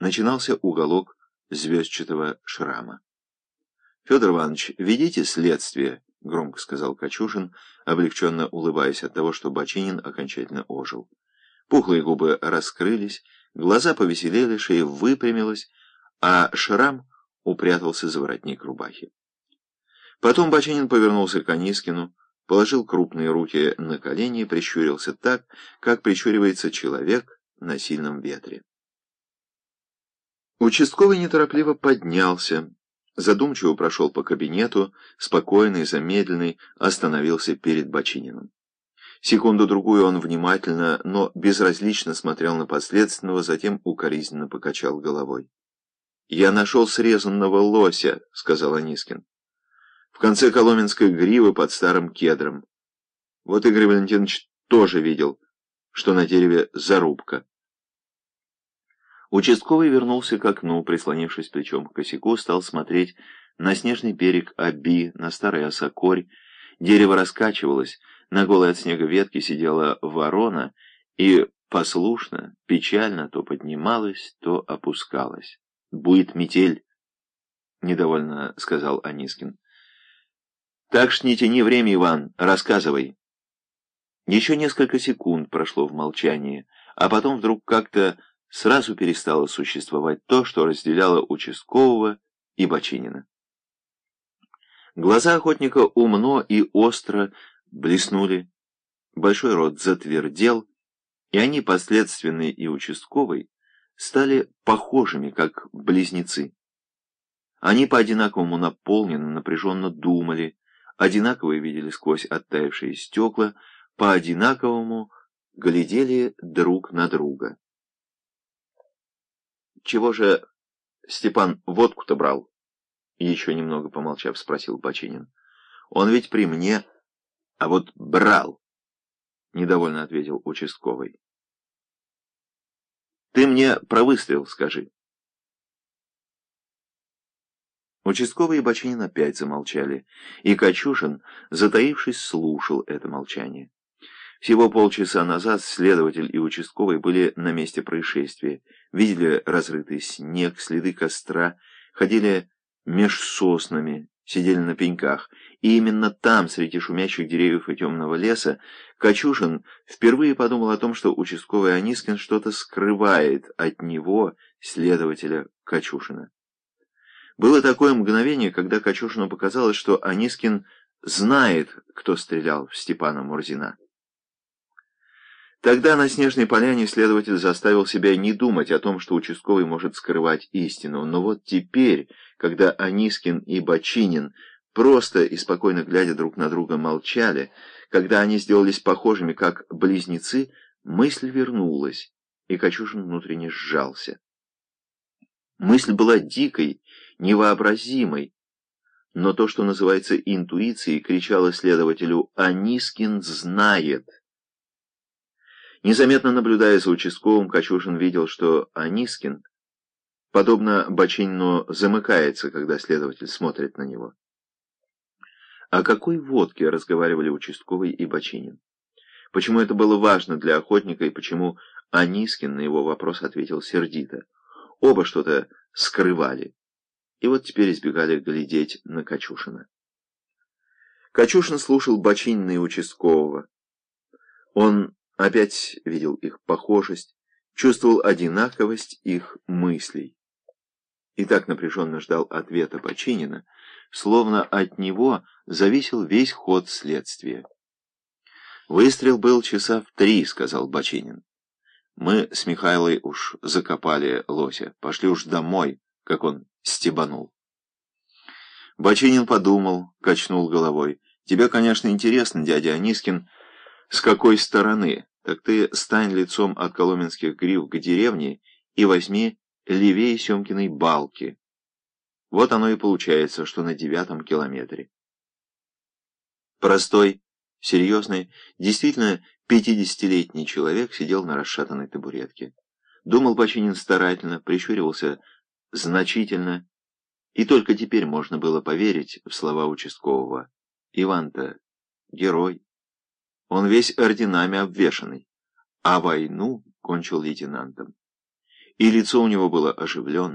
начинался уголок звездчатого шрама. «Федор Иванович, ведите следствие», — громко сказал Качушин, облегченно улыбаясь от того, что Бочинин окончательно ожил. Пухлые губы раскрылись, глаза повеселели, шея выпрямилась, а шрам упрятался за воротник рубахи. Потом Бочинин повернулся к Анискину, положил крупные руки на колени и прищурился так, как прищуривается человек на сильном ветре. Участковый неторопливо поднялся, задумчиво прошел по кабинету, спокойный, замедленный, остановился перед Бочининым. Секунду-другую он внимательно, но безразлично смотрел на подследственного, затем укоризненно покачал головой. «Я нашел срезанного лося», — сказал Анискин. «В конце Коломенской гривы под старым кедром. Вот Игорь Валентинович тоже видел, что на дереве зарубка». Участковый вернулся к окну, прислонившись плечом к косяку, стал смотреть на снежный берег Аби, на старый осокорь. Дерево раскачивалось, на голой от снега ветке сидела ворона и послушно, печально то поднималась, то опускалась. «Будет метель», — недовольно сказал Анискин. «Так ж не тяни время, Иван, рассказывай». Еще несколько секунд прошло в молчании, а потом вдруг как-то сразу перестало существовать то, что разделяло участкового и Бочинина. Глаза охотника умно и остро блеснули, большой рот затвердел, и они, последственный и участковый, стали похожими, как близнецы. Они по-одинаковому наполненно, напряженно думали, одинаково видели сквозь оттаившие стекла, по-одинаковому глядели друг на друга. «Чего же Степан водку-то брал?» Еще немного помолчав, спросил Бочинин. «Он ведь при мне, а вот брал!» Недовольно ответил участковый. «Ты мне про выстрел скажи». Участковый и Бочинин опять замолчали, и Качушин, затаившись, слушал это молчание. Всего полчаса назад следователь и участковый были на месте происшествия, видели разрытый снег, следы костра, ходили меж соснами, сидели на пеньках, и именно там, среди шумящих деревьев и темного леса, Качушин впервые подумал о том, что участковый Анискин что-то скрывает от него, следователя Качушина. Было такое мгновение, когда Качушину показалось, что Анискин знает, кто стрелял в Степана Мурзина. Тогда на Снежной поляне следователь заставил себя не думать о том, что участковый может скрывать истину. Но вот теперь, когда Анискин и Бочинин, просто и спокойно глядя друг на друга, молчали, когда они сделались похожими, как близнецы, мысль вернулась, и Качушин внутренне сжался. Мысль была дикой, невообразимой, но то, что называется интуицией, кричало следователю «Анискин знает». Незаметно наблюдая за участковым, Качушин видел, что Анискин, подобно Бочинину, замыкается, когда следователь смотрит на него. О какой водке разговаривали участковый и Бочинин? Почему это было важно для охотника и почему Анискин на его вопрос ответил сердито? Оба что-то скрывали. И вот теперь избегали глядеть на Качушина. Качушин слушал Бочинина и участкового. Он Опять видел их похожесть, чувствовал одинаковость их мыслей. И так напряженно ждал ответа Бочинина, словно от него зависел весь ход следствия. «Выстрел был часа в три», — сказал Бочинин. «Мы с Михайлой уж закопали лося, пошли уж домой, как он стебанул». Бочинин подумал, качнул головой. «Тебе, конечно, интересно, дядя Анискин, — с какой стороны? Так ты стань лицом от коломенских грив к деревне и возьми левее Семкиной балки. Вот оно и получается, что на девятом километре. Простой, серьезный, действительно пятидесятилетний человек сидел на расшатанной табуретке. Думал Бочинин старательно, прищуривался значительно, и только теперь можно было поверить в слова участкового. Иван-то герой. Он весь орденами обвешанный, а войну кончил лейтенантом. и лицо у него было оживленное.